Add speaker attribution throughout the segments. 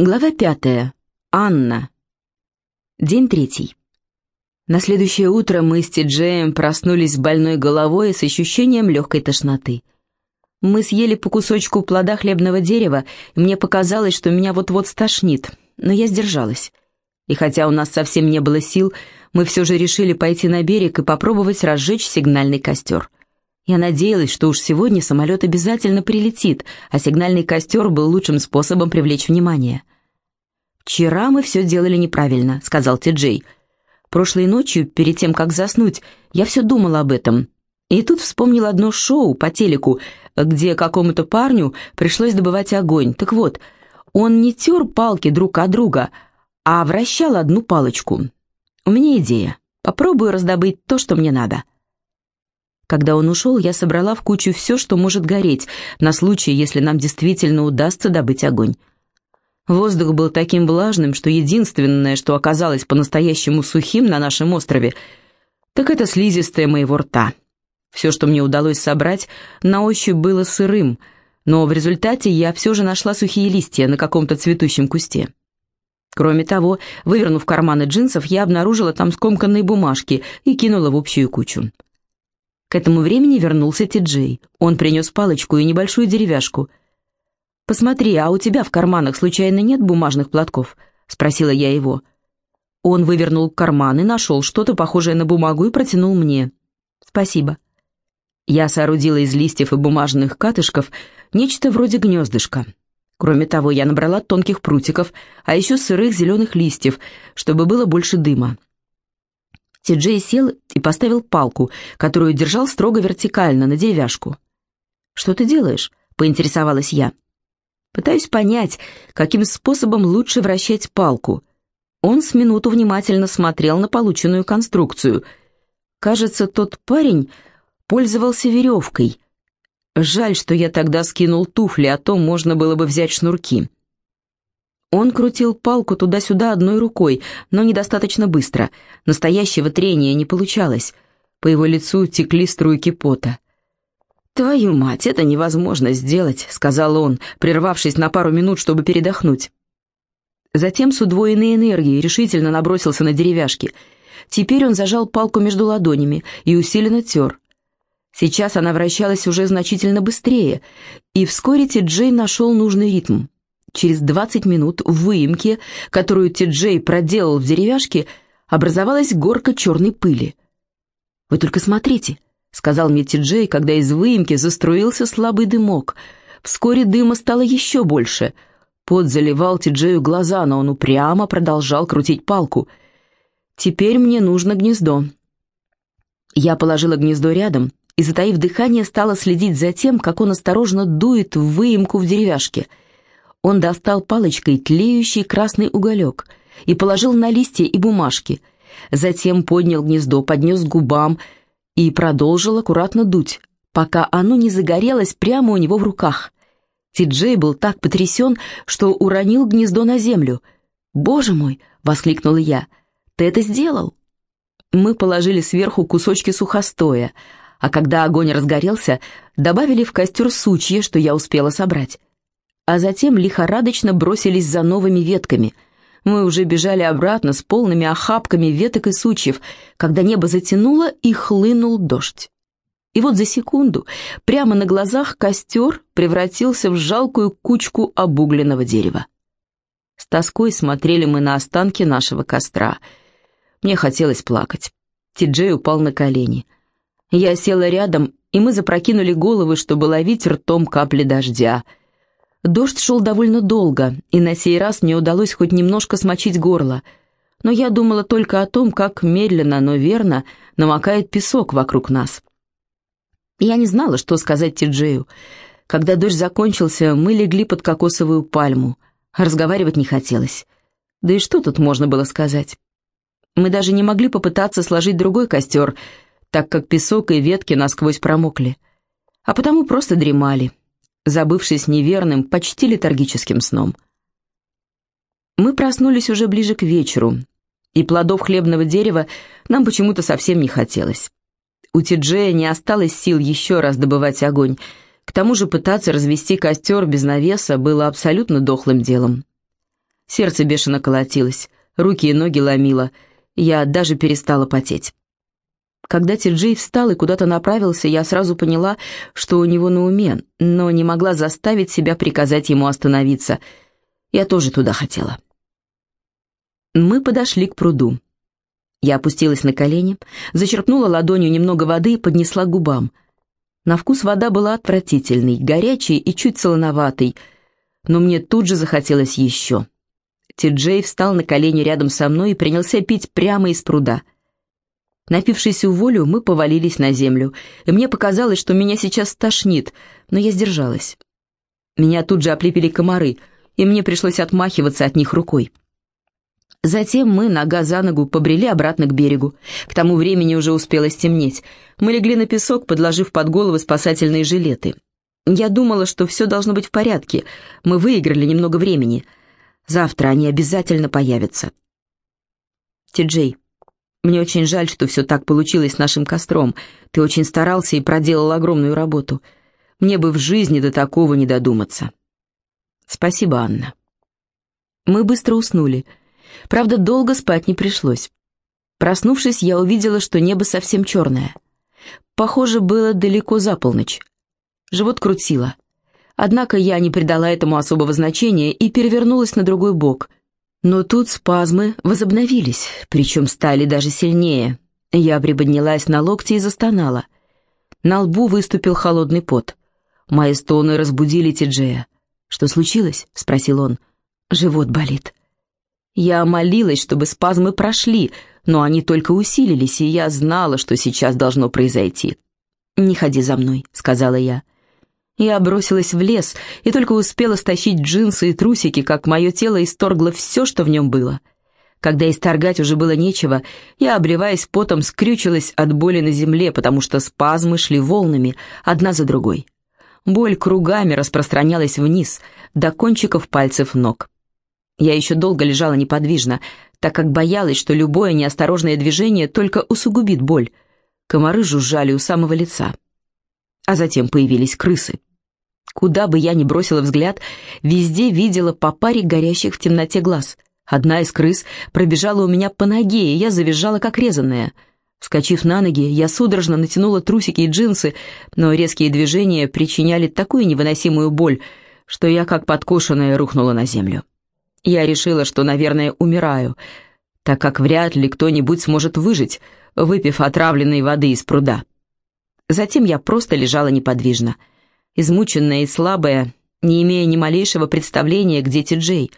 Speaker 1: Глава пятая. Анна. День третий. На следующее утро мы с Ти-Джеем проснулись с больной головой и с ощущением легкой тошноты. Мы съели по кусочку плода хлебного дерева, и мне показалось, что меня вот-вот стошнит, но я сдержалась. И хотя у нас совсем не было сил, мы все же решили пойти на берег и попробовать разжечь сигнальный костер. Я надеялась, что уж сегодня самолет обязательно прилетит, а сигнальный костер был лучшим способом привлечь внимание. «Вчера мы все делали неправильно», — сказал Ти-Джей. «Прошлой ночью, перед тем, как заснуть, я все думала об этом. И тут вспомнил одно шоу по телеку, где какому-то парню пришлось добывать огонь. Так вот, он не тер палки друг от друга, а вращал одну палочку. У меня идея. Попробую раздобыть то, что мне надо». Когда он ушел, я собрала в кучу все, что может гореть, на случай, если нам действительно удастся добыть огонь. Воздух был таким влажным, что единственное, что оказалось по-настоящему сухим на нашем острове, так это слизистое моего рта. Все, что мне удалось собрать, на ощупь было сырым, но в результате я все же нашла сухие листья на каком-то цветущем кусте. Кроме того, вывернув карманы джинсов, я обнаружила там скомканные бумажки и кинула в общую кучу. К этому времени вернулся Ти-Джей. Он принес палочку и небольшую деревяшку. «Посмотри, а у тебя в карманах случайно нет бумажных платков?» — спросила я его. Он вывернул карман и нашел что-то похожее на бумагу и протянул мне. «Спасибо». Я соорудила из листьев и бумажных катышков нечто вроде гнездышка. Кроме того, я набрала тонких прутиков, а еще сырых зеленых листьев, чтобы было больше дыма. Ти-Джей сел и поставил палку, которую держал строго вертикально, на деревяшку. «Что ты делаешь?» — поинтересовалась я. «Пытаюсь понять, каким способом лучше вращать палку». Он с минуту внимательно смотрел на полученную конструкцию. Кажется, тот парень пользовался веревкой. Жаль, что я тогда скинул туфли, а то можно было бы взять шнурки. Он крутил палку туда-сюда одной рукой, но недостаточно быстро. Настоящего трения не получалось. По его лицу текли струйки пота. «Твою мать, это невозможно сделать», — сказал он, прервавшись на пару минут, чтобы передохнуть. Затем с удвоенной энергией решительно набросился на деревяшки. Теперь он зажал палку между ладонями и усиленно тер. Сейчас она вращалась уже значительно быстрее, и вскоре Ти-Джей нашел нужный ритм. Через 20 минут в выемке, которую Ти-Джей проделал в деревяшке, образовалась горка черной пыли. «Вы только смотрите», — сказал мне Ти-Джей, когда из выемки заструился слабый дымок. Вскоре дыма стало еще больше. Пот заливал Ти-Джею глаза, но он упрямо продолжал крутить палку. «Теперь мне нужно гнездо». Я положила гнездо рядом и, затаив дыхание, стала следить за тем, как он осторожно дует в выемку в деревяшке — он достал палочкой тлеющий красный уголек и положил на листья и бумажки. Затем поднял гнездо, поднес к губам и продолжил аккуратно дуть, пока оно не загорелось прямо у него в руках. Ти-Джей был так потрясен, что уронил гнездо на землю. «Боже мой!» — воскликнула я. «Ты это сделал?» Мы положили сверху кусочки сухостоя, а когда огонь разгорелся, добавили в костер сучье, что я успела собрать а затем лихорадочно бросились за новыми ветками. Мы уже бежали обратно с полными охапками веток и сучьев, когда небо затянуло и хлынул дождь. И вот за секунду прямо на глазах костер превратился в жалкую кучку обугленного дерева. С тоской смотрели мы на останки нашего костра. Мне хотелось плакать. Ти-Джей упал на колени. Я села рядом, и мы запрокинули головы, чтобы ловить ртом капли дождя — Дождь шел довольно долго, и на сей раз мне удалось хоть немножко смочить горло. Но я думала только о том, как медленно, но верно намокает песок вокруг нас. Я не знала, что сказать Тиджею. Когда дождь закончился, мы легли под кокосовую пальму. Разговаривать не хотелось. Да и что тут можно было сказать? Мы даже не могли попытаться сложить другой костер, так как песок и ветки насквозь промокли. А потому просто дремали забывшись неверным, почти летаргическим сном. Мы проснулись уже ближе к вечеру, и плодов хлебного дерева нам почему-то совсем не хотелось. У Тиджея не осталось сил еще раз добывать огонь, к тому же пытаться развести костер без навеса было абсолютно дохлым делом. Сердце бешено колотилось, руки и ноги ломило, я даже перестала потеть. Когда Ти-Джей встал и куда-то направился, я сразу поняла, что у него на уме, но не могла заставить себя приказать ему остановиться. Я тоже туда хотела. Мы подошли к пруду. Я опустилась на колени, зачерпнула ладонью немного воды и поднесла к губам. На вкус вода была отвратительной, горячей и чуть солоноватой, но мне тут же захотелось еще. Ти-Джей встал на колени рядом со мной и принялся пить прямо из пруда — Напившись в волю, мы повалились на землю, и мне показалось, что меня сейчас тошнит, но я сдержалась. Меня тут же оплепили комары, и мне пришлось отмахиваться от них рукой. Затем мы, нога за ногу, побрели обратно к берегу. К тому времени уже успело стемнеть. Мы легли на песок, подложив под головы спасательные жилеты. Я думала, что все должно быть в порядке. Мы выиграли немного времени. Завтра они обязательно появятся. Ти-Джей, мне очень жаль, что все так получилось с нашим костром. Ты очень старался и проделал огромную работу. Мне бы в жизни до такого не додуматься. Спасибо, Анна. Мы быстро уснули. Правда, долго спать не пришлось. Проснувшись, я увидела, что небо совсем черное. Похоже, было далеко за полночь. Живот крутило. Однако я не придала этому особого значения и перевернулась на другой бок — но тут спазмы возобновились, причем стали даже сильнее. Я приподнялась на локте и застонала. На лбу выступил холодный пот. Мои стоны разбудили Тиджея. «Что случилось?» — спросил он. «Живот болит». Я молилась, чтобы спазмы прошли, но они только усилились, и я знала, что сейчас должно произойти. «Не ходи за мной», — сказала я. Я бросилась в лес и только успела стащить джинсы и трусики, как мое тело исторгло все, что в нем было. Когда исторгать уже было нечего, я, обливаясь потом, скрючилась от боли на земле, потому что спазмы шли волнами, одна за другой. Боль кругами распространялась вниз, до кончиков пальцев ног. Я еще долго лежала неподвижно, так как боялась, что любое неосторожное движение только усугубит боль. Комары жужжали у самого лица. А затем появились крысы. Куда бы я ни бросила взгляд, везде видела по паре горящих в темноте глаз. Одна из крыс пробежала у меня по ноге, и я завизжала, как резаная. Вскочив на ноги, я судорожно натянула трусики и джинсы, но резкие движения причиняли такую невыносимую боль, что я, как подкошенная, рухнула на землю. Я решила, что, наверное, умираю, так как вряд ли кто-нибудь сможет выжить, выпив отравленной воды из пруда. Затем я просто лежала неподвижно — измученная и слабая, не имея ни малейшего представления, где Ти-Джей.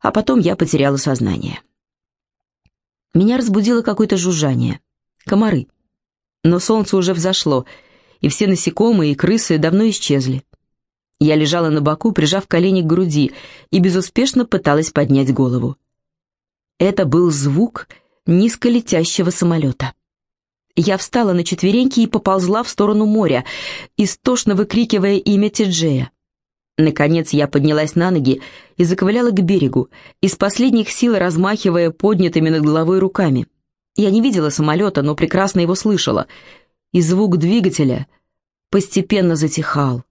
Speaker 1: А потом я потеряла сознание. Меня разбудило какое-то жужжание. Комары. Но солнце уже взошло, и все насекомые и крысы давно исчезли. Я лежала на боку, прижав колени к груди, и безуспешно пыталась поднять голову. Это был звук низколетящего самолета. Я встала на четвереньки и поползла в сторону моря, истошно выкрикивая имя Тиджея. Наконец я поднялась на ноги и заковыляла к берегу, из последних сил размахивая поднятыми над головой руками. Я не видела самолета, но прекрасно его слышала, и звук двигателя постепенно затихал.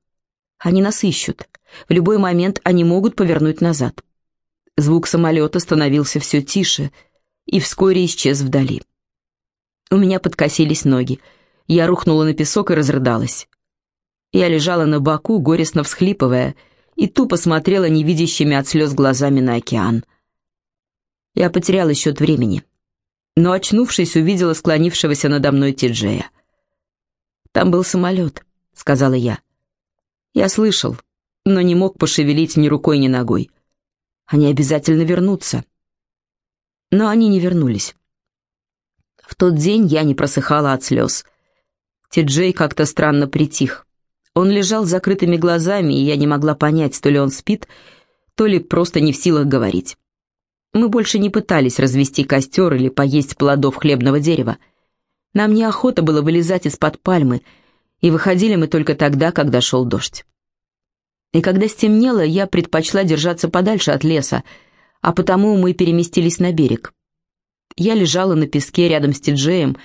Speaker 1: Они нас ищут. В любой момент они могут повернуть назад. Звук самолета становился все тише и вскоре исчез вдали. У меня подкосились ноги. Я рухнула на песок и разрыдалась. Я лежала на боку, горестно всхлипывая, и тупо смотрела невидящими от слез глазами на океан. Я потеряла счет времени, но, очнувшись, увидела склонившегося надо мной Тиджея. «Там был самолет», — сказала я. Я слышал, но не мог пошевелить ни рукой, ни ногой. Они обязательно вернутся. Но они не вернулись. В тот день я не просыхала от слез. Ти-Джей как-то странно притих. Он лежал с закрытыми глазами, и я не могла понять, то ли он спит, то ли просто не в силах говорить. Мы больше не пытались развести костер или поесть плодов хлебного дерева. Нам неохота было вылезать из-под пальмы, и выходили мы только тогда, когда шел дождь. И когда стемнело, я предпочла держаться подальше от леса, а потому мы переместились на берег. Я лежала на песке рядом с Тиджеем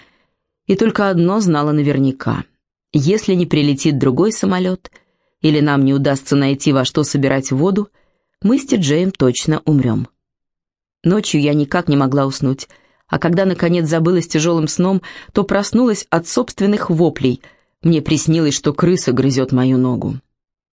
Speaker 1: и только одно знала наверняка. Если не прилетит другой самолет или нам не удастся найти во что собирать воду, Мы с Ти-Джеем точно умрем. Ночью я никак не могла уснуть, а когда, наконец, забылась тяжелым сном, то проснулась от собственных воплей. Мне приснилось, что крыса грызет мою ногу.